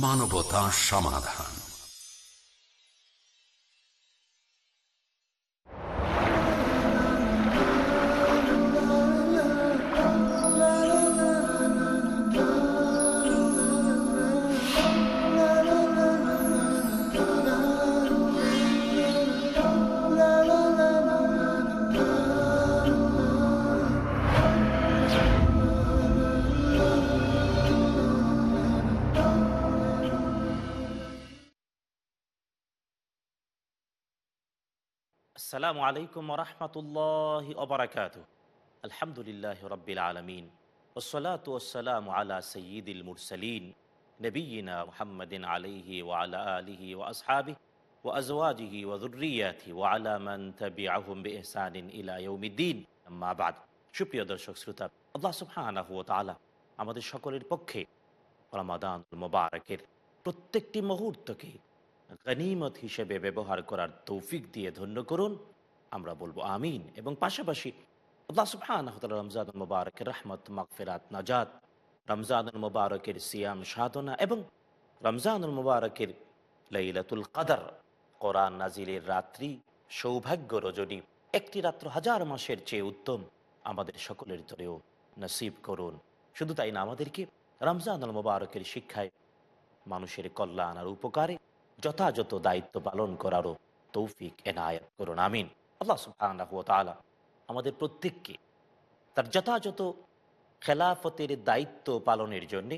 মানবতা সমাধান। আসসালামু আলাইকুম রহমতুল্লাহ ওবরাকাত আলহামদুলিল্লাহ রবিল আলমিন। ওসলাত ওসালাম আলা সঈদুল মুরসলিন। নবীনা মোহাম্মদিন আলিহি ওয়ালা আলিহি ও আসহাবি ও আজওয়াজিহি ওদুরিয়াথি ওয়ালা মান তবি আহম বেহসানিন ইলা ইউমিদ্দিন আম্মাবাদ সুপ্রিয় দর্শক, শ্রোতা, আল্লাহ সুবহানাহু ওয়া আমাদের সকলের পক্ষে রমাদান মোবারকের প্রত্যেকটি মুহূর্তকে গনিমত হিসেবে ব্যবহার করার তৌফিক দিয়ে ধন্য করুন। আমরা বলব আমিন এবং পাশাপাশি রমজান মুবারকের রহমত, মাগফিরাত, নাজাত, রমজানুল মুবারকের সিয়াম, সাধনা এবং রমজানুল মুবারকের লাইলাতুল কাদার, কোরআন নাজিলের রাত্রি সৌভাগ্য রজনী, একটি রাত্র হাজার মাসের চেয়ে উত্তম আমাদের সকলের ধরেও নসিব করুন। শুধু তাই না, আমাদেরকে রমজানুল মুবারকের শিক্ষায় মানুষের কল্যাণ আর উপকারে যথাযথ দায়িত্ব পালন করারও তৌফিক এনায়ত করুন, আমিন। আল্লাহ তাআলা আমাদের প্রত্যেককে তার যথাযথ খেলাফতের দায়িত্ব পালনের জন্যে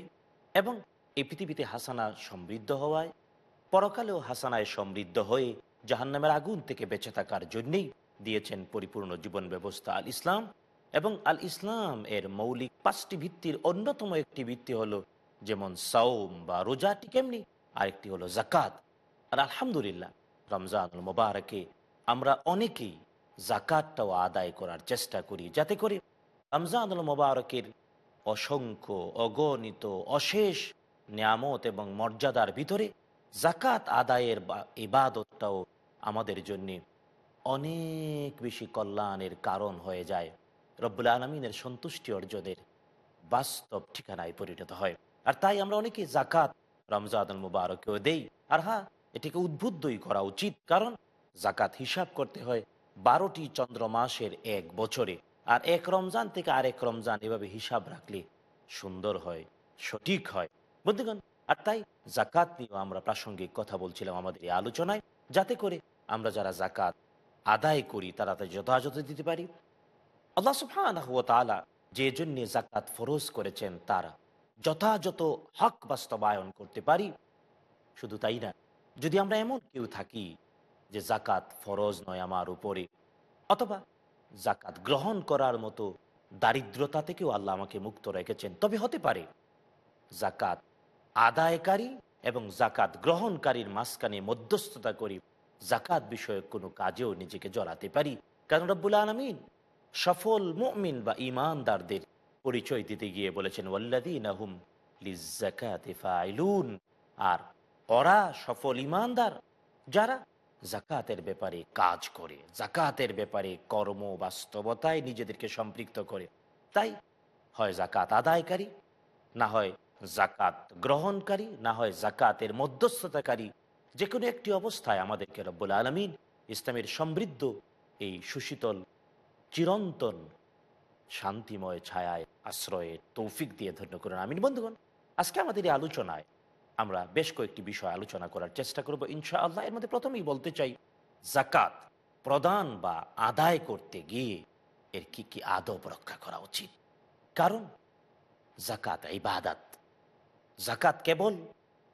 এবং এই পৃথিবীতে হাসানা সমৃদ্ধ হওয়ায়, পরকালেও হাসানায় সমৃদ্ধ হয়ে জাহান্নামের আগুন থেকে বেঁচে থাকার জন্যেই দিয়েছেন পরিপূর্ণ জীবন ব্যবস্থা আল ইসলাম এবং আল ইসলাম এর মৌলিক পাঁচটি ভিত্তির অন্যতম একটি ভিত্তি হলো যেমন সাওম বা রোজাটি কেমনি আরেকটি হলো জাকাত আর আলহামদুলিল্লাহ, রমজানুল মোবারকে আমরা অনেকেই জাকাতটাও আদায় করার চেষ্টা করি। যাতে করে রমজানুল মোবারকের অসংখ্য, অগণিত, অশেষ নিয়ামত এবং মর্যাদার ভিতরে জাকাত আদায়ের ইবাদতটাও আমাদের জন্যে অনেক বেশি কল্যাণের কারণ হয়ে যায়। রব্বুল আলমিনের সন্তুষ্টি অর্জনের বাস্তব ঠিকানায় পরিণত হয়। আর তাই আমরা অনেকে জাকাত রমজানুল মুবারকেও দেই। আর হ্যাঁ এটিকে উদ্বুদ্ধই করা উচিত, কারণ জাকাত হিসাব করতে হয় বারোটি চন্দ্র মাসের এক বছরে, আর এক রমজান থেকে আরেক রমজান এভাবে হিসাব রাখলে সুন্দর হয়, সঠিক হয়। বন্ধুগণ, আর তাই জাকাত নিয়েও আমরা প্রাসঙ্গিক কথা বলছিলাম আমাদের এই আলোচনায়, যাতে করে আমরা যারা জাকাত আদায় করি, তারা তা যথাযথ দিতে পারি। আল্লাহ ওয়া তাআলা যে জন্য জাকাত ফরজ করেছেন, তারা যথাযথ হক বাস্তবায়ন করতে পারি, শুধু তাই না যদি আমরা এমন কেউ থাকি যে জাকাত ফরজ নয় আমার উপরে, অথবা জাকাত গ্রহণ করার মতো দারিদ্রতা থেকেও আল্লাহ আমাকে মুক্ত রেখেছেন, তবে হতে পারে জাকাত আদায়কারী এবং জাকাত গ্রহণকারীর মাঝখানে মধ্যস্থতা করি জাকাত বিষয়ক কোনো কাজেও নিজেকে জড়াতে পারি। কারণ রব্বুল আলমিন সফল মুমিন বা ইমানদারদের পরিচয় দিতে গিয়ে বলেছেন ওয়াল্লাদিনাহুম লিজাকাতে ফাইলুন। আর ওরা সফল ইমানদার যারা জাকাতের ব্যাপারে কাজ করে, জাকাতের ব্যাপারে কর্ম বাস্তবতায় নিজেদেরকে সম্পৃক্ত করে। তাই হয় জাকাত আদায়কারী, না হয় জাকাত গ্রহণকারী, না হয় জাকাতের মধ্যস্থতাকারী। যে কোনো একটি অবস্থায় আমাদেরকে রব্বুল আলমিন ইসলামের সমৃদ্ধ এই সুশীতল, চিরন্তন, শান্তিময় ছায়ায় আশ্রয়ে তৌফিক দিয়ে ধন্য করুন। আমিন বন্ধুগণ, আজকে আমাদের এই আলোচনায় আমরা বেশ কয়েকটি বিষয় আলোচনা করার চেষ্টা করব ইনশা আল্লাহ এর মধ্যে প্রথমেই বলতে চাই জাকাত প্রদান বা আদায় করতে গিয়ে এর কি কি আদব রক্ষা করা উচিত? কারণ জাকাত এই বাদাত জাকাত কেবল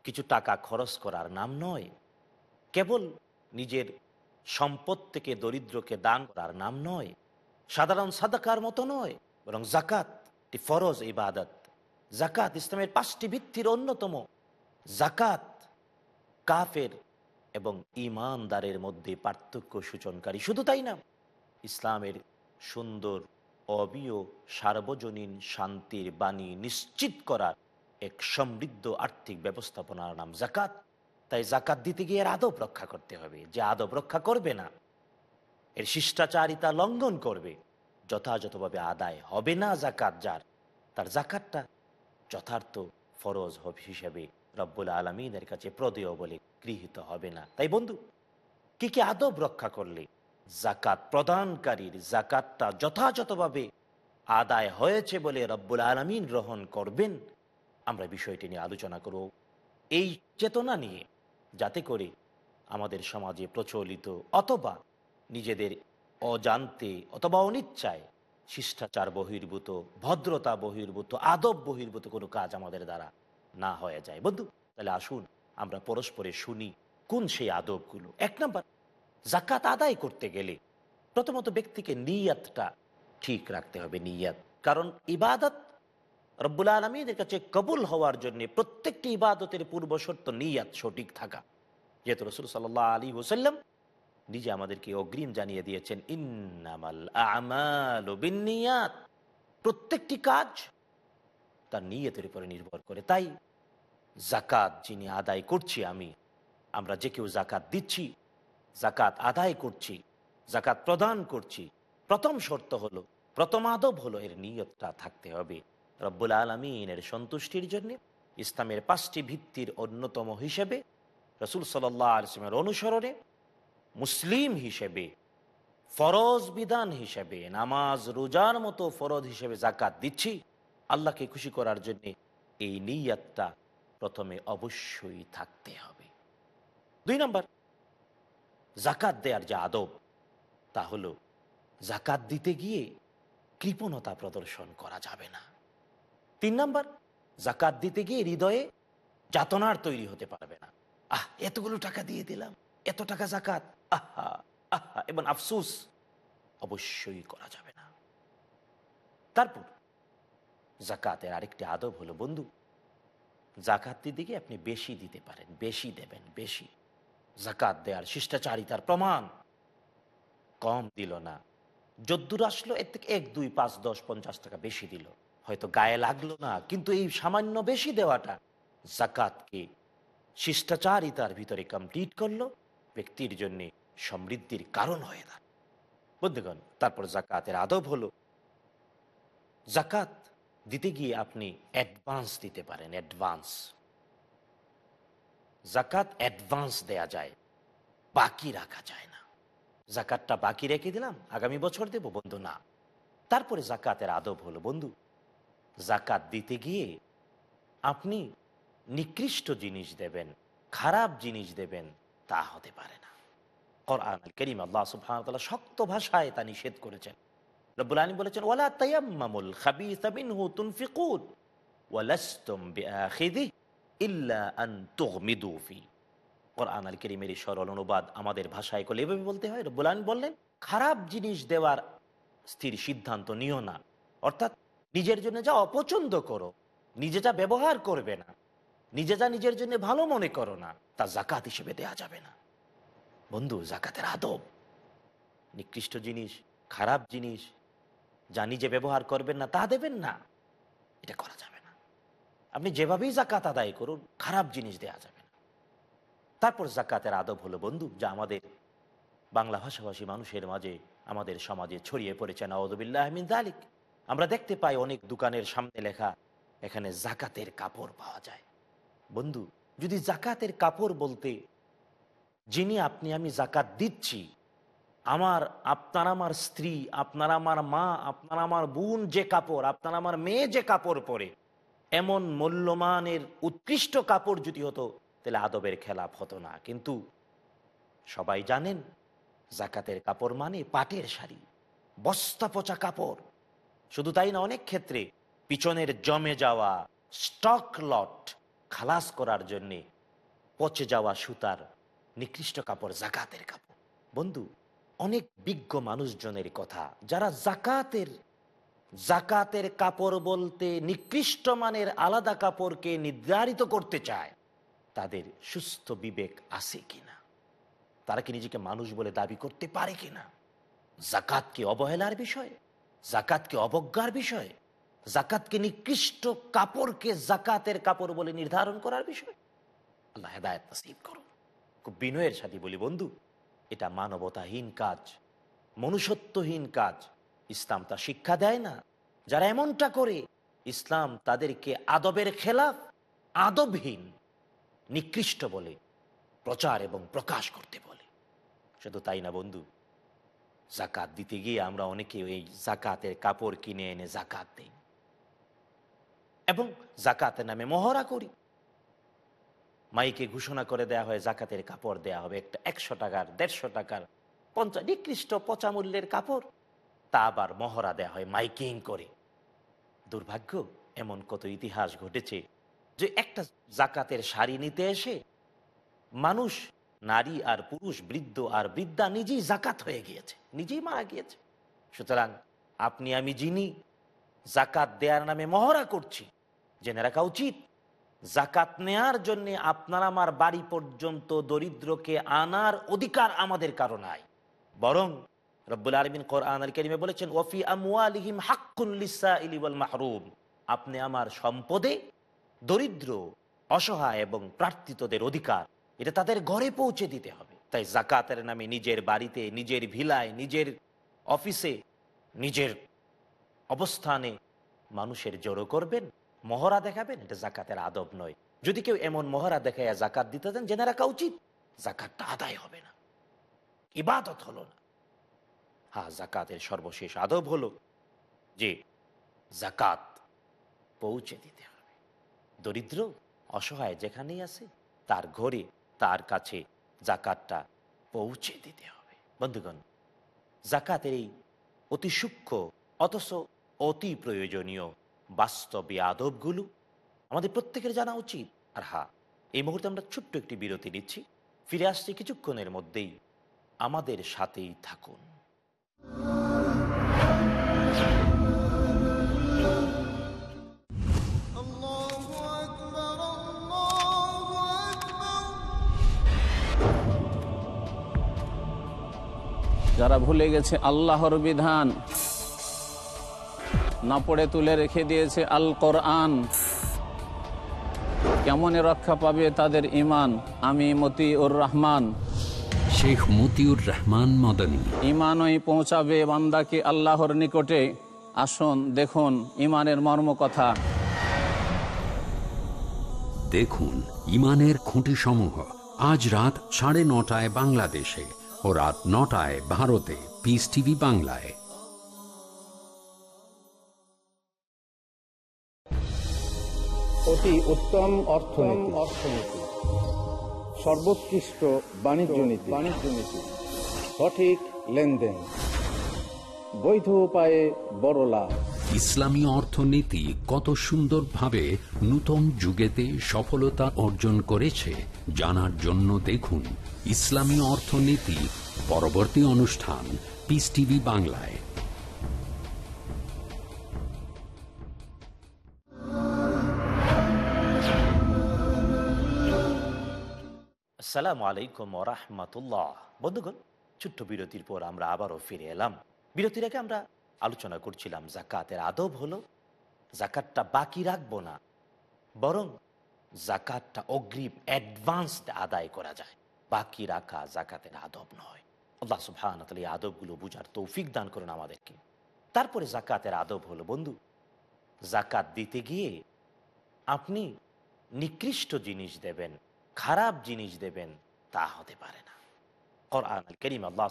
কিছু টাকা খরচ করার নাম নয়, কেবল নিজের সম্পদ থেকে দরিদ্রকে দান করার নাম নয়, সাধারণ সাদাকার মতো নয়, বরং জাকাত ফরজ ইবাদত। জাকাত ইসলামের পাঁচটি ভিত্তির অন্যতম জাকাত কাফের এবং ইমানদারের মধ্যে পার্থক্য সূচনকারী। শুধু তাই না, ইসলামের সুন্দর, অবিয়, সার্বজনীন শান্তির বাণী নিশ্চিত করার এক সমৃদ্ধ আর্থিক ব্যবস্থাপনার নাম জাকাত তাই জাকাত দিতে গিয়ে এর আদব রক্ষা করতে হবে। যে আদব রক্ষা করবে না, এর শিষ্টাচারিতা লঙ্ঘন করবে। যথাযথভাবে আদায় হবে না জাকাত যার, তার জাকাতটা যথার্থ ফরজ হব হিসেবে রব্বুল আলমিনের কাছে প্রদেয় বলে গৃহীত হবে না। তাই বন্ধু, কি কি আদব রক্ষা করলে জাকাত প্রদানকারীর জাকাতটা যথাযথভাবে আদায় হয়েছে বলে রব্বুল আলমিন গ্রহণ করবেন? আমরা বিষয়টি নিয়ে আলোচনা করব। এই চেতনা নিয়ে, যাতে করে আমাদের সমাজে প্রচলিত অথবা নিজেদের অজান্তে অথবা অনিচ্ছায় শিষ্টাচার বহির্ভূত, ভদ্রতা বহির্ভূত, আদব বহির্ভূত কোনো কাজ আমাদের দ্বারা না হয়ে যায়। বন্ধু, তাহলে আসুন, আমরা পরস্পরে শুনি কোন সেই আদবগুলো। এক নম্বর জাকাত আদায় করতে গেলে প্রথমত ব্যক্তিকে নিয়াতটা ঠিক রাখতে হবে, নিয়াত। কারণ ইবাদত রব্বুল আলমীদের কাছে কবুল হওয়ার জন্য প্রত্যেকটি ইবাদতের পূর্ব শর্ত নিয়াত, সঠিক থাকা। যেহেতু রসুল সাল্লাহ আলী হোসাল্লাম নিজে আমাদেরকে অগ্রিম জানিয়ে দিয়েছেন, ইন্নামাল আমাল প্রত্যেকটি কাজ তার নিয়তের উপরে নির্ভর করে। তাই জাকাত যিনি আদায় করছি আমি, আমরা যে কেউ জাকাত দিচ্ছি জাকাত আদায় করছি জাকাত প্রদান করছি, প্রথম শর্ত হলো, প্রথম আদব হলো এর নিয়তটা থাকতে হবে। রব্বুল আলমিনের সন্তুষ্টির জন্য, ইসলামের পাঁচটি ভিত্তির অন্যতম হিসেবে, রসুল সাল্লাহ আলসিমের অনুসরণে, মুসলিম হিসেবে, ফরজ বিধান হিসেবে, নামাজ, রোজার মতো ফরজ হিসেবে জাকাত দিচ্ছি, আল্লাহকে খুশি করার জন্যে এই নিয়াতটা প্রথমে অবশ্যই থাকতে হবে। দুই নম্বর, জাকাত দেওয়ার যে আদব, তা হলো জাকাত দিতে গিয়ে কৃপণতা প্রদর্শন করা যাবে না। তিন নম্বর, জাকাত দিতে গিয়ে হৃদয়ে যাতনার তৈরি হতে পারবে না। আহ, এতগুলো টাকা দিয়ে দিলাম, এত টাকা জাকাত, আহা আহা, এবং আফসুস অবশ্যই করা যাবে না। তারপর, জাকাতের আরেকটি আদব হলো, বন্ধু জাকাত গিয়ে আপনি বেশি দিতে পারেন, বেশি দেবেন, বেশি। জাকাত দেওয়ার শিষ্টাচারিতার প্রমাণ। কম দিল না। যদ্দুর আসলো, এর থেকে এক, দুই, পাঁচ, দশ, পঞ্চাশ টাকা বেশি দিল। হয়তো গায়ে লাগল না, কিন্তু এই সামান্য বেশি দেওয়াটা জাকাতকে শিষ্টাচারিতার ভিতরে কমপ্লিট করল, ব্যক্তির জন্য সমৃদ্ধির কারণ হয়ে দাঁড় বন্ধুগণ, তারপর জাকাতের আদব হলো, জাকাত দিতে গিয়ে আপনি অ্যাডভান্স দিতে পারেন অ্যাডভান্স জাকাত অ্যাডভান্স দেয়া যায়, বাকি রাখা যায় না। জাকাতটা বাকি রেখে দিলাম, আগামী বছর দেব, বন্ধু, না। তারপরে জাকাতের আদব হলো, বন্ধু, জাকাত দিতে গিয়ে আপনি নিকৃষ্ট জিনিস দেবেন, খারাপ জিনিস দেবেন, তা হতে পারে না। করিম আল্লাহ সুবহানাহু শক্ত ভাষায় তা নিষেধ করেছেন। রব্বুল আলামিন বলেছেন, ওয়ালা তায়াম্মামুল খাবিসা মিনহু তুনফিকুন, ওয়ালাস্তুম বিআখিযি ইল্লা আন তুগমিদু ফি। কোরআন আল করিমের সরল অনুবাদ আমাদের ভাষায় করলে এভাবে বলতে হয়। রব্বুল আলামিন বললেন, খারাপ জিনিস দেওয়ার স্থির সিদ্ধান্ত নিও না। অর্থাৎ নিজের জন্য যা অপছন্দ করো, নিজে যা ব্যবহার করবে না, নিজে যা নিজের জন্য ভালো মনে করো না, তা জাকাত হিসেবে দেয়া যাবে না। বন্ধু জাকাতের আদব। নিকৃষ্ট জিনিস, খারাপ জিনিস যা নিজে ব্যবহার করবেন না, তা দেবেন না। এটা করা যাবে না। আপনি যেভাবেই জাকাত আদায় করুন, খারাপ জিনিস দেয়া যাবে না। তারপর জাকাতের আদব হলো, বন্ধু, যা আমাদের বাংলা ভাষাভাষী মানুষের মাঝে, আমাদের সমাজে ছড়িয়ে পড়েছে নওয়াজবিল্লাহ দালিক আমরা দেখতে পাই অনেক দোকানের সামনে লেখা, এখানে জাকাতের কাপড় পাওয়া যায়। বন্ধু, যদি জাকাতের কাপড় বলতে, যিনি আপনি আমি জাকাত দিচ্ছি আমার, আপনার আমার স্ত্রী, আপনার আমার মা, আপনার আমার বোন যে কাপড়, আপনার আমার মেয়ে যে কাপড় পরে, এমন মূল্যমানের, উৎকৃষ্ট কাপড় যদি হতো, তাহলে আদবের খেলাপ হতো না। কিন্তু সবাই জানেন, জাকাতের কাপড় মানে পাটের শাড়ি, বস্তা পচা কাপড়। শুধু তাই না, অনেক ক্ষেত্রে পিছনের জমে যাওয়া স্টক লট খালাস করার জন্যে পচে যাওয়া সুতার নিকৃষ্ট কাপড় জাকাতের কাপড়। বন্ধু অনেক বিজ্ঞ মানুষজনের কথা। যারা জাকাতের জাকাতের কাপড় বলতে নিকৃষ্ট মানের আলাদা কাপড়কে নির্ধারিত করতে চায়, তাদের সুস্থ বিবেক আছে কিনা? তারা কি নিজেকে মানুষ বলে দাবি করতে পারে কিনা? জাকাতকে অবহেলার বিষয়? জাকাতকে অবজ্ঞার বিষয়? জাকাতকে নিকৃষ্ট কাপড়কে জাকাতের কাপড় বলে নির্ধারণ করার বিষয়? আল্লাহ হেদায়ত করুন। খুব বিনয়ের সাথে বলি, বন্ধু এটা মানবতাহীন কাজ, মনুষ্যত্বহীন কাজ। ইসলাম তা শিক্ষা দেয় না। যারা এমনটা করে, ইসলাম তাদেরকে আদবের খেলাফ, আদবহীন, নিকৃষ্ট বলে, প্রচার এবং প্রকাশ করতে বলে। শুধু তাই না বন্ধু, জাকাত দিতে গিয়ে আমরা অনেকে এই জাকাতের কাপড় কিনে এনে জাকাত দেই। এবং জাকাতের নামে মহড়া করি। মাইকে ঘোষণা করে দেয়া হয়, জাকাতের কাপড় দেয়া হবে, একটা একশো টাকার, দেড়শো টাকার পঞ্চাশ নিকৃষ্ট পচা মূল্যের কাপড়। তা আবার মহড়া দেয়া হয় মাইকিং করে। দুর্ভাগ্য, এমন কত ইতিহাস ঘটেছে যে একটা জাকাতের শাড়ি নিতে এসে মানুষ, নারী আর পুরুষ, বৃদ্ধ আর বৃদ্ধা নিজেই জাকাত হয়ে গিয়েছে, নিজেই মারা গিয়েছে। সুতরাং আপনি, আমি যিনি জাকাত দেওয়ার নামে মহড়া করছি, জেনে রাখা উচিত জাকাত নেয়ার জন্য আপনার আমার বাড়ি পর্যন্ত দরিদ্রকে আনার অধিকার আমাদের কারও নাই। বরং রব্বুল আলমিন কোরআন করিমে বলেছেন, ওফি লিসাইলি ওয়াল মাহরুম। আপনি আমার সম্পদে দরিদ্র, অসহায় এবং প্রার্থিতদের অধিকার, এটা তাদের ঘরে পৌঁছে দিতে হবে। তাই জাকাতের নামে নিজের বাড়িতে, নিজের ভিলায়, নিজের অফিসে, নিজের অবস্থানে মানুষের জড়ো করবেন। মহড়া দেখাবেন? এটা জাকাতের আদব নয়। যদি কেউ এমন মহড়া দেখাইয়া জাকাত দিতে দেন, জেনে রাখা উচিত, জাকাতটা আদায় হবে না। ইবাদত হলো না। হ্যাঁ জাকাতের সর্বশেষ আদব হলো যে জাকাত পৌঁছে দিতে হবে। দরিদ্র, অসহায় যেখানেই আছে, তার ঘরে, তার কাছে জাকাতটা পৌঁছে দিতে হবে। বন্ধুগণ, জাকাতের এই অতি সূক্ষ্ম, অথচ অতি প্রয়োজনীয় বাস্তবে আদবগুলো আমাদের প্রত্যেকের জানা উচিত। আর হা এই মুহূর্তে আমরা ছোট্ট একটি বিরতি নিচ্ছি। ফিরে আসছি কিছুক্ষণের মধ্যেই আমাদের সাথেই থাকুন। যারা ভুলে গেছে আল্লাহর বিধান না পড়ে তুলে রেখে দিয়েছে আল কোরআন কেমনে রক্ষা পাবে তাদের ইমান আমি মতিউর রহমান। শেখ মতিউর রহমান মদনী। ইমানই পৌঁছাবে বান্দাকে আল্লাহর নিকটে। আসুন দেখুন ইমানের মর্ম কথা দেখুন ইমানের খুঁটি সমূহ আজ রাত সাড়ে নটায় বাংলাদেশে ও রাত নটায় ভারতে। পিস টিভি বাংলায়। অতি উত্তম অর্থনীতি। অর্থনীতি। সর্বোৎকৃষ্ট বাণিজ্য নীতি। বাণিজ্য নীতি। সঠিক লেনদেন। বৈধ উপায়ে বড় লাভ। ইসলামী অর্থনীতি কত সুন্দরভাবে নূতন যুগেতে সফলতা অর্জন করেছে জানার জন্য দেখুন ইসলামী অর্থনীতি পরবর্তী অনুষ্ঠান পিস টিভি বাংলায়। আসসালামু আলাইকুম রহমতুল্লাহ। বন্ধুগণ, ছোট্ট বিরতির পর আমরা আবারও ফিরে এলাম। বিরতির আগে আমরা আলোচনা করছিলাম, জাকাতের আদব হলো জাকাতটা বাকি রাখব না, বরং জাকাতটা অগ্রিম অ্যাডভান্সড আদায় করা যায়। বাকি রাখা জাকাতের আদব নয়। আল্লাহ সুবহান তাহলে এই আদবগুলো বুঝার তৌফিক দান করুন আমাদেরকে। তারপরে জাকাতের আদব হলো, বন্ধু, জাকাত দিতে গিয়ে আপনি নিকৃষ্ট জিনিস দেবেন খারাপ জিনিস দেবেন, তা হতে পারে না। কোরআন করিম আল্লাহ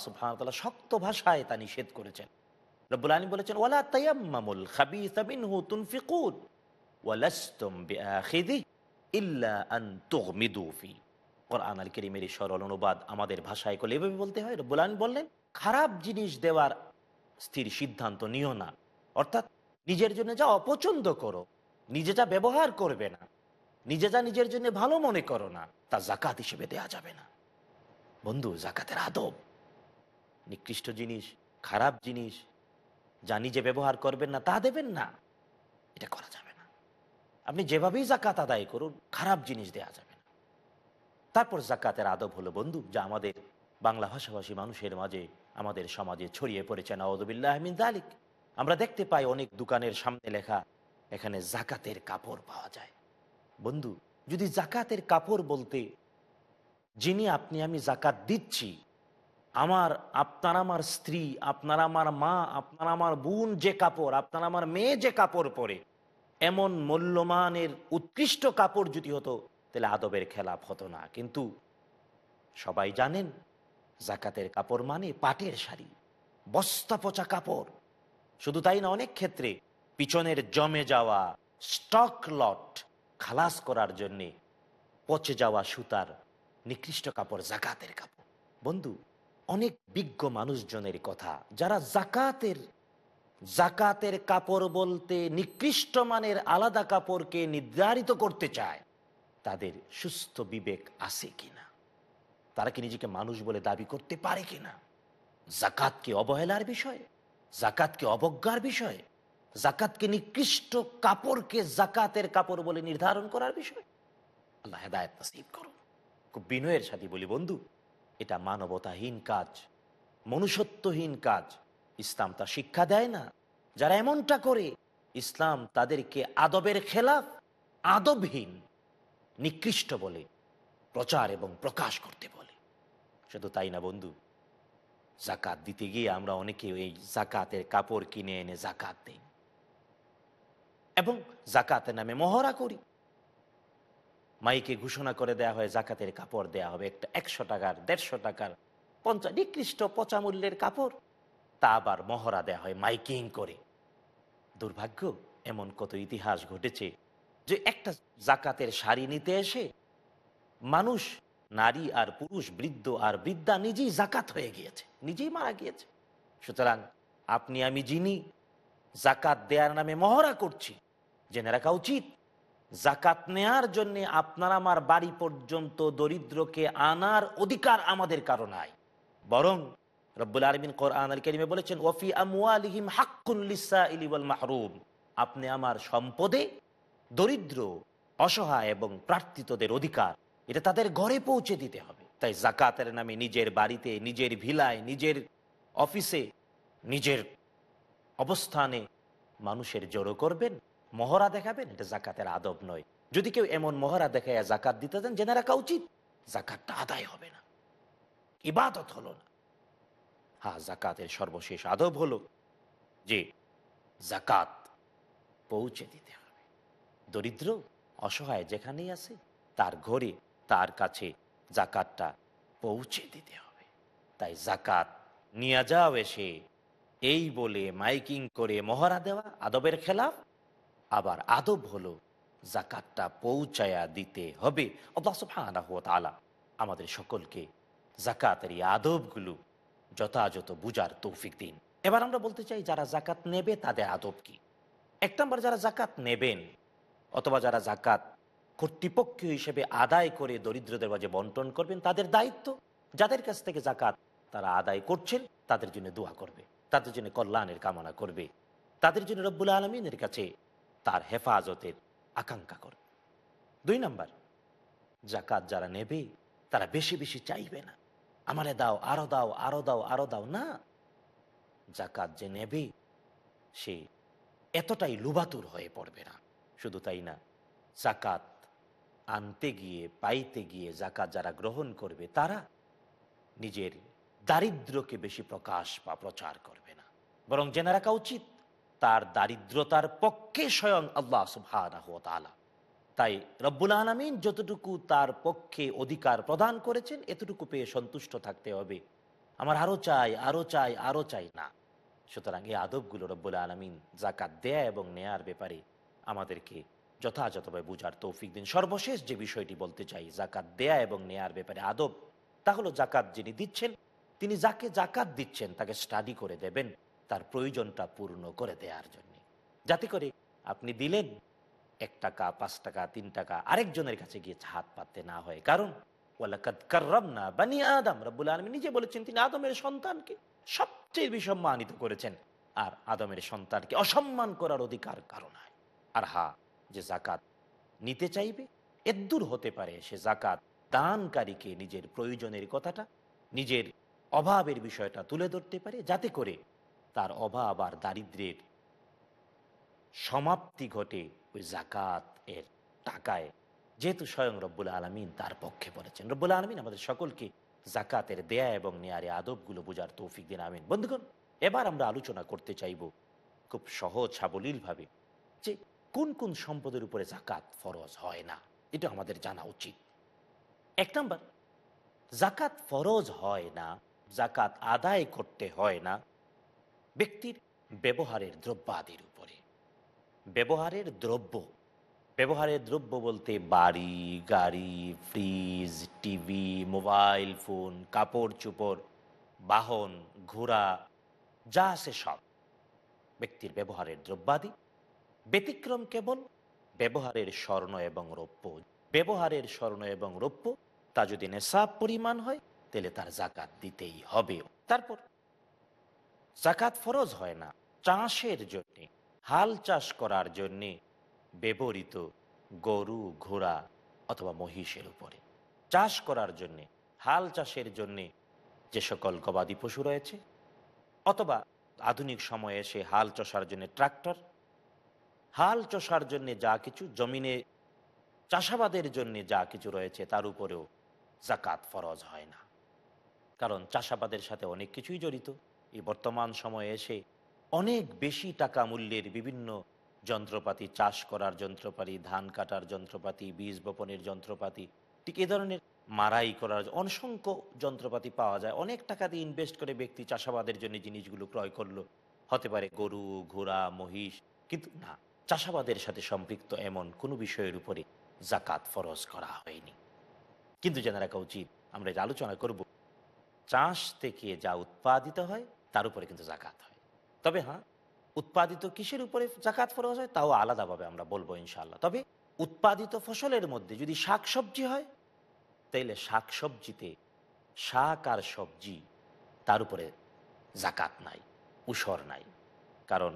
শক্ত ভাষায় তা নিষেধ করেছেন। রব্বুল আলামিন বলেছেন ইল্লা আন তুগমিদু ফি। কোরআন আল করিমের সরল অনুবাদ আমাদের ভাষায় করলে এভাবে বলতে হয়। রব্বুল আলামিন বললেন, খারাপ জিনিস দেওয়ার স্থির সিদ্ধান্ত নিও না। অর্থাৎ নিজের জন্য যা অপছন্দ করো, নিজে যা ব্যবহার করবে না নিজে যা নিজের জন্য ভালো মনে করো না, তা জাকাত হিসেবে দেয়া যাবে না। বন্ধু জাকাতের আদব। নিকৃষ্ট জিনিস, খারাপ জিনিস, যা নিজে ব্যবহার করবেন না, তা দেবেন না। এটা করা যাবে না। আপনি যেভাবেই জাকাত আদায় করুন, খারাপ জিনিস দেয়া যাবে না। তারপর জাকাতের আদব হলো, বন্ধু, যা আমাদের বাংলা ভাষাভাষী মানুষের মাঝে, আমাদের সমাজে ছড়িয়ে পড়েছে নওয়াজবিল্লাহমিন দালিক আমরা দেখতে পাই অনেক দোকানের সামনে লেখা, এখানে জাকাতের কাপড় পাওয়া যায়। বন্ধু, যদি জাকাতের কাপড় বলতে, যিনি আপনি, আমি জাকাত দিচ্ছি, আমার, আপনার আমার স্ত্রী, আপনার আমার মা, আপনার আমার বোন যে কাপড়, আপনার আমার মেয়ে যে কাপড় পরে, এমন মূল্যমানের উৎকৃষ্ট কাপড় যদি হতো, তাহলে আদবের খেলাপ হতো না। কিন্তু সবাই জানেন, জাকাতের কাপড় মানে পাটের শাড়ি, বস্তা পচা কাপড়। শুধু তাই না, অনেক ক্ষেত্রে পিছনের জমে যাওয়া স্টক লট খালাস করার জন্যে পচে যাওয়া সুতার নিকৃষ্ট কাপড় জাকাতের কাপড়। বন্ধু, অনেক বিজ্ঞ মানুষজনের কথা, যারা জাকাতের জাকাতের কাপড় বলতে নিকৃষ্ট মানের আলাদা কাপড়কে নির্ধারিত করতে চায়, তাদের সুস্থ বিবেক আছে কিনা? তারা কি নিজেকে মানুষ বলে দাবি করতে পারে কিনা? জাকাতকে অবহেলার বিষয়? জাকাতকে অবজ্ঞার বিষয়? জাকাতকে নিকৃষ্ট কাপড়কে জাকাতের কাপড় বলে নির্ধারণ করার বিষয়। আল্লাহ হেদায়ত নসিব খুব বিনয়ের সাথে বলি, বন্ধু, এটা মানবতাহীন কাজ, মনুষ্যত্বহীন কাজ। ইসলাম তা শিক্ষা দেয় না। যারা এমনটা করে, ইসলাম তাদেরকে আদবের খেলাফ, আদবহীন, নিকৃষ্ট বলে, প্রচার এবং প্রকাশ করতে বলে। শুধু তাই না, বন্ধু, জাকাত দিতে গিয়ে আমরা অনেকে এই জাকাতের কাপড় কিনে এনে জাকাত দেই। এবং জাকাতের নামে মহড়া করি। মাইকে ঘোষণা করে দেয়া হয় জাকাতের কাপড় দেয়া হবে। একটা একশো টাকার, দেড়শো টাকার পঞ্চাশ নিকৃষ্ট পচা মূল্যের কাপড়। তা আবার মহড়া দেয়া হয় মাইকিং করে। দুর্ভাগ্য, এমন কত ইতিহাস ঘটেছে যে একটা জাকাতের শাড়ি নিতে এসে মানুষ, নারী আর পুরুষ, বৃদ্ধ আর বৃদ্ধা নিজেই জাকাত হয়ে গিয়েছে, নিজেই মারা গিয়েছে। সুতরাং আপনি, আমি যিনি জাকাত দেওয়ার নামে মহড়া করছি জেনে রাখা উচিত। জাকাত নেয়ার জন্য আপনার আমার বাড়ি পর্যন্ত দরিদ্রকে আনার অধিকার আমাদের কারও নাই। বরং রব্বুল আলমিন কোরআন আল করিমে বলেছেন, ওফি লিসাইলি ওয়াল মাহরুম। আপনি আমার সম্পদে দরিদ্র, অসহায় এবং প্রার্থিতদের অধিকার, এটা তাদের ঘরে পৌঁছে দিতে হবে। তাই জাকাতের নামে নিজের বাড়িতে, নিজের ভিলায়, নিজের অফিসে, নিজের অবস্থানে মানুষের জড়ো করবেন। মহড়া দেখাবেন? এটা জাকাতের আদব নয়। যদি কেউ এমন মহড়া দেখায় জাকাত দিতে দেন জেনে রাখা উচিত, জাকাতটা আদায় হবে না। ইবাদত হলো না। হ্যাঁ জাকাতের সর্বশেষ আদব হলো যে জাকাত পৌঁছে দিতে হবে। দরিদ্র, অসহায় যেখানেই আছে, তার ঘরে, তার কাছে জাকাতটা পৌঁছে দিতে হবে। তাই জাকাত নিয়ে যাও এসে, এই বলে মাইকিং করে মহড়া দেওয়া আদবের খেলাফ আবার আদব হলো জাকাতটা পৌঁছায়া দিতে হবে। আলা আমাদের সকলকে জাকাতের এই আদবগুলো যথাযথ বুজার তৌফিক দিন। এবার আমরা বলতে চাই, যারা জাকাত নেবে তাদের আদব কি? এক নম্বর, যারা জাকাত নেবেন অথবা যারা জাকাত কর্তৃপক্ষ হিসেবে আদায় করে দরিদ্রদের মাঝে বন্টন করবেন, তাদের দায়িত্ব। যাদের কাছ থেকে জাকাত তারা আদায় করছেন, তাদের জন্য দোয়া করবে, তাদের জন্য কল্যাণের কামনা করবে, তাদের জন্য রব্বুল আলমিনের কাছে তার হেফাজতের আকাঙ্ক্ষা করবে। দুই নাম্বার জাকাত যারা নেবে, তারা বেশি বেশি চাইবে না। আমারে দাও, আরও দাও আরও দাও আরও দাও, না। জাকাত যে নেবে, সে এতটাই লুবাতুর হয়ে পড়বে না। শুধু তাই না জাকাত আনতে গিয়ে, পাইতে গিয়ে জাকাত যারা গ্রহণ করবে, তারা নিজের দারিদ্রকে বেশি প্রকাশ বা প্রচার করবে না। বরং জেনে রাখা উচিত তার দারিদ্রতার পক্ষে স্বয়ং আল্লাহ সুবাহ তাই রব্বুল আলমিন যতটুকু তার পক্ষে অধিকার প্রদান করেছেন, এতটুকু পেয়ে সন্তুষ্ট থাকতে হবে। আমার আরও চাই আরও চাই আরও চাই না। সুতরাং এই আদবগুলো রব্বুল আলমিন জাকাত দেয়া এবং নেয়ার ব্যাপারে আমাদেরকে যথাযথভাবে বুঝার তৌফিক দিন। সর্বশেষ যে বিষয়টি বলতে চাই জাকাত দেয়া এবং নেয়ার ব্যাপারে আদব, তা হলো জাকাত যিনি দিচ্ছেন, তিনি যাকে জাকাত দিচ্ছেন তাকে স্টাডি করে দেবেন। তার প্রয়োজনটা পূর্ণ করে দেওয়ার জন্য। যাতে করে আপনি দিলেন, এক টাকা, পাঁচ টাকা, তিন টাকা, আরেকজনের কাছে গিয়ে হাত পাততে না হয়। কারণ বানি আদম, রব্বুল আলমী নিজে বলেছেন তিনি আদমের সন্তানকে সবচেয়ে বিসম্মানিত করেছেন। আর আদমের সন্তানকে অসম্মান করার অধিকার কারণ হয় আর হা, যে জাকাত নিতে চাইবে এদ্দুর হতে পারে সে জাকাত দানকারীকে নিজের প্রয়োজনের কথাটা, নিজের অভাবের বিষয়টা তুলে ধরতে পারে। যাতে করে তার অভাব আর দারিদ্রের সমাপ্তি ঘটে ওই জাকাত এর টাকায়। যেহেতু স্বয়ং রব্বুল আলমিন তার পক্ষে বলেছেন রব্বুল আলমিন আমাদের সকলকে জাকাতের দেয়া এবং নেয়ারে আদবগুলো বোঝার তৌফিক দিন, আমিন। বন্ধুগণ, এবার আমরা আলোচনা করতে চাইব খুব সহজ সাবলীলভাবে যে কোন কোন সম্পদের উপরে জাকাত ফরজ হয় না, এটা আমাদের জানা উচিত। এক নম্বর, জাকাত ফরজ হয় না, জাকাত আদায় করতে হয় না ব্যক্তির ব্যবহারের দ্রব্যাদির উপরে। ব্যবহারের দ্রব্য ব্যবহারের দ্রব্য বলতে বাড়ি, গাড়ি, ফ্রিজ, টিভি, মোবাইল, ফোন, কাপড় চোপড়, বাহন, ঘোড়া, যা আছে সব। ব্যক্তির ব্যবহারের দ্রব্যাদি, ব্যতিক্রম কেবল ব্যবহারের স্বর্ণ এবং রৌপ্য। ব্যবহারের স্বর্ণ এবং রৌপ্য, তা যদি নেশাব পরিমাণ হয়, তাহলে তার জাকাত দিতেই হবে তারপর জাকাত ফরজ হয় না, চাষের জন্যে, হাল চাষ করার জন্যে ব্যবহৃত গরু, ঘোড়া অথবা মহিষের উপরে। চাষ করার জন্যে, হাল চাষের জন্যে যে সকল গবাদি পশু রয়েছে, অথবা আধুনিক সময়ে এসে হাল চষার জন্য ট্রাক্টর, হাল চষার জন্য যা কিছু, জমিনে চাষাবাদের জন্য যা কিছু রয়েছে, তার উপরেও জাকাত ফরজ হয় না। কারণ চাষাবাদের সাথে অনেক কিছুই জড়িত। এই বর্তমান সময়ে এসে অনেক বেশি টাকা মূল্যের বিভিন্ন যন্ত্রপাতি, চাষ করার যন্ত্রপাতি, ধান কাটার যন্ত্রপাতি, বীজ বপনের যন্ত্রপাতি, ঠিক এ ধরনের মারাই করার অসংখ্য যন্ত্রপাতি পাওয়া যায়। অনেক টাকা দিয়ে ইনভেস্ট করে ব্যক্তি চাষাবাদের জন্য জিনিসগুলো ক্রয় করল। হতে পারে গরু, ঘোড়া, মহিষ, কিন্তু না, চাষাবাদের সাথে সম্পৃক্ত এমন কোনো বিষয়ের উপরে জাকাত ফরজ করা হয়নি। কিন্তু জেনে রাখা উচিত, আমরা যে আলোচনা করব, চাষ থেকে যা উৎপাদিত হয় তার উপরে কিন্তু জাকাত হয়। তবে হ্যাঁ উৎপাদিত কিসের উপরে জাকাত ফরজ হয় তাও আলাদাভাবে আমরা বলব ইনশাল্লাহ তবে উৎপাদিত ফসলের মধ্যে যদি শাক সবজি হয়, তাইলে শাক সবজিতে শাক আর সবজি তার উপরে জাকাত নাই, উসর নাই। কারণ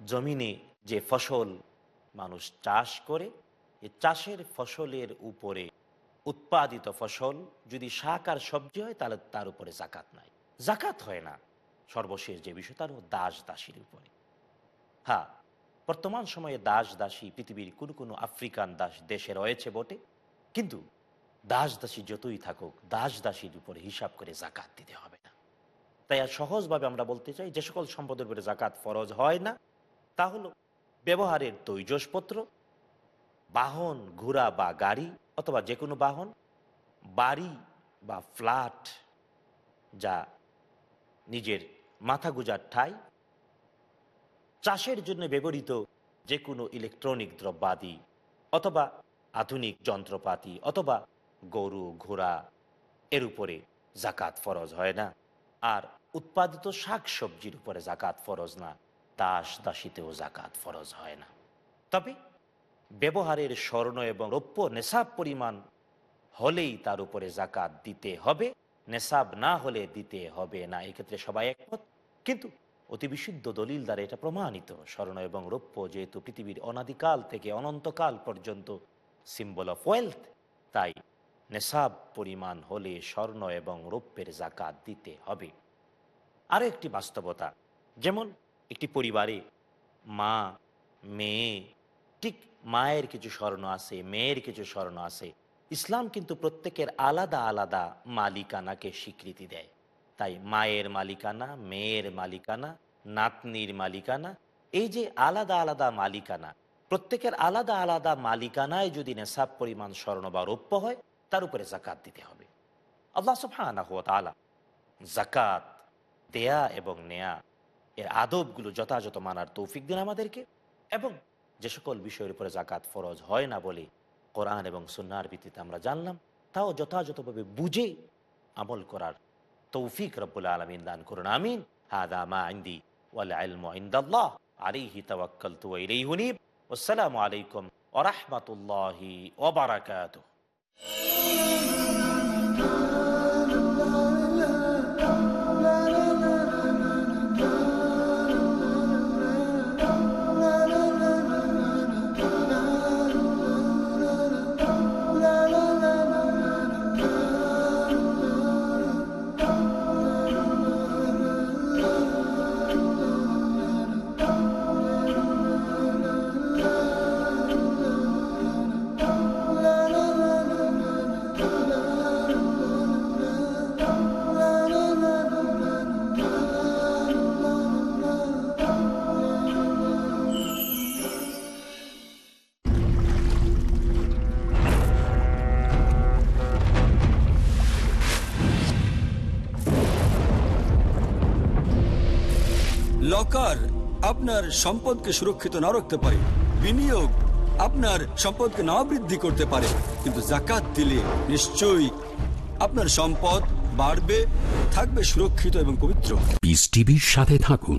জমিনে যে ফসল মানুষ চাষ করে এই চাষের ফসলের উপরে উৎপাদিত ফসল যদি শাক আর সবজি হয়, তাহলে তার উপরে জাকাত নাই। জাকাত হয় না। সর্বশেষ যে বিষয়, তার দাস দাসীর উপরে। হ্যাঁ বর্তমান সময়ে দাস দাসী পৃথিবীর কোনো কোনো আফ্রিকান দাস দেশে রয়েছে বটে, কিন্তু দাস দাসী যতই থাকুক দাস দাসীর উপরে হিসাব করে জাকাত দিতে হবে না। তাই আর সহজভাবে আমরা বলতে চাই, যে সকল সম্পদের উপরে জাকাত ফরজ হয় না, তা হলো ব্যবহারের তৈজসপত্র, বাহন, ঘোড়া বা গাড়ি, অথবা যে কোনো বাহন, বাড়ি বা ফ্ল্যাট, যা নিজের মাথা গুজার ঠাই। চাষের জন্য ব্যবহৃত যে কোনো ইলেকট্রনিক দ্রব্যাদি অথবা আধুনিক যন্ত্রপাতি অথবা গরু, ঘোড়া, এর উপরে জাকাত ফরজ হয় না। আর উৎপাদিত শাক সবজির উপরে জাকাত ফরজ না, দাস দাসিতেও জাকাত ফরজ হয় না। তবে ব্যবহারের স্বর্ণ এবং রৌপ্য নেশাব পরিমাণ হলেই তার উপরে জাকাত দিতে হবে। নেশাব না হলে দিতে হবে না। এক্ষেত্রে সবাই একমত। কিন্তু অতি বিশুদ্ধ দলিল দ্বারা এটা প্রমাণিত। স্বর্ণ এবং রৌপ্য যেহেতু পৃথিবীর অনাদিকাল থেকে অনন্তকাল পর্যন্ত সিম্বল অফ ওয়েলথ তাই নেশাব পরিমাণ হলে স্বর্ণ এবং রৌপ্যের জাকাত দিতে হবে। আরও একটি বাস্তবতা, যেমন একটি পরিবারে মা, মেয়ে, ঠিক মায়ের কিছু স্বর্ণ আছে, মেয়ের কিছু স্বর্ণ আছে ইসলাম কিন্তু প্রত্যেকের আলাদা আলাদা মালিকানাকে স্বীকৃতি দেয়। তাই মায়ের মালিকানা, মেয়ের মালিকানা, নাতনির মালিকানা, এই যে আলাদা আলাদা মালিকানা, প্রত্যেকের আলাদা আলাদা মালিকানায় যদি নেশাব পরিমাণ স্বর্ণ বা রৌপ্য হয়, তার উপরে জাকাত দিতে হবে। আল্লাহ সুফানা জাকাত, দেয়া এবং নেয়া, এর আদবগুলো যথাযথ মানার তৌফিক দিন আমাদেরকে এবং যে সকল বিষয়ের উপরে জাকাত ফরজ হয় না বলে কোরআন এবং সুনার ভিত্তিতে আমরা জানলাম, তাও যথাযথভাবে বুঝে আমল করার তৌফিক রব্বুল আলমিন দান করুন, আমিন। হাদা মা আইন্দি আসসালামু আলাইকুম ওয়া রাহমাতুল্লাহি ওয়া লকার আপনার সম্পদকে সুরক্ষিত না রাখতে পারে। বিনিয়োগ আপনার সম্পদকে না বৃদ্ধি করতে পারে। কিন্তু জাকাত দিলে নিশ্চয়ই আপনার সম্পদ বাড়বে, থাকবে সুরক্ষিত এবং পবিত্র। পিস টিভির সাথে থাকুন।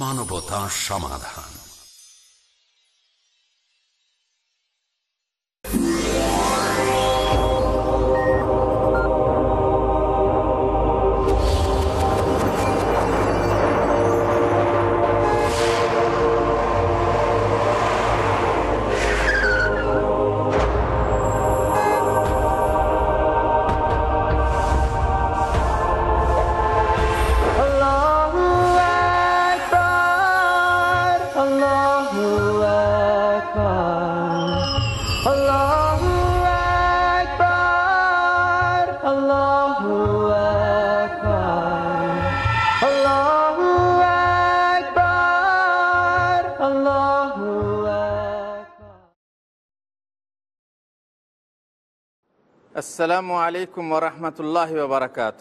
মানবতার সমাধান। আসসালামু আলাইকুম ওরহমতুল্লাহ বারকাত।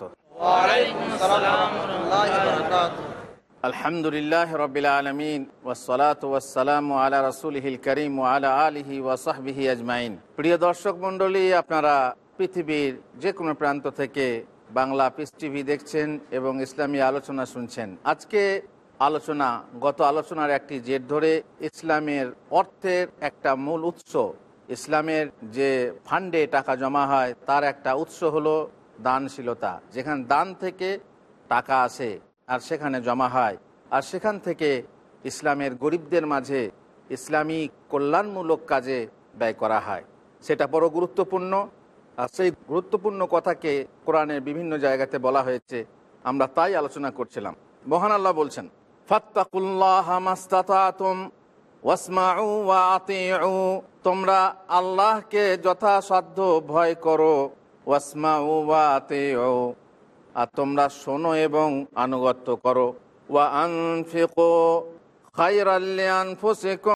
আলহামদুলিল্লাহ রবিল আলমিন ওসলাত ওয়াসালাম আলা রসুলহিল করিম আলা আলিহি ওয়াসাহবিহি আজমাইন। প্রিয় দর্শক মণ্ডলী, আপনারা পৃথিবীর যে কোনো প্রান্ত থেকে বাংলা পিস টিভি দেখছেন এবং ইসলামী আলোচনা শুনছেন। আজকে আলোচনা, গত আলোচনার একটি জের ধরে ইসলামের অর্থের একটা মূল উৎস ইসলামের যে ফান্ডে টাকা জমা হয়, তার একটা উৎস হলো দানশীলতা। যেখানে দান থেকে টাকা আসে আর সেখানে জমা হয়। আর সেখান থেকে ইসলামের গরিবদের মাঝে ইসলামী কল্যাণমূলক কাজে ব্যয় করা হয়। সেটা বড় গুরুত্বপূর্ণ। আর সেই গুরুত্বপূর্ণ কথাকে কোরআনের বিভিন্ন জায়গাতে বলা হয়েছে। আমরা তাই আলোচনা করছিলাম। মহান আল্লাহ বলছেন, ফাত্তাকুল্লাহ ওয়াসমাউ ওয়া আতিউ, তোমরা আল্লাহকে যথাসাধ্য ভয় করো। ওয়াসমাউ ওয়া আতিউ, আর তোমরা শোনো এবং আনুগত্য করো। ওয়া আনফিকো লিআনফুসিকুম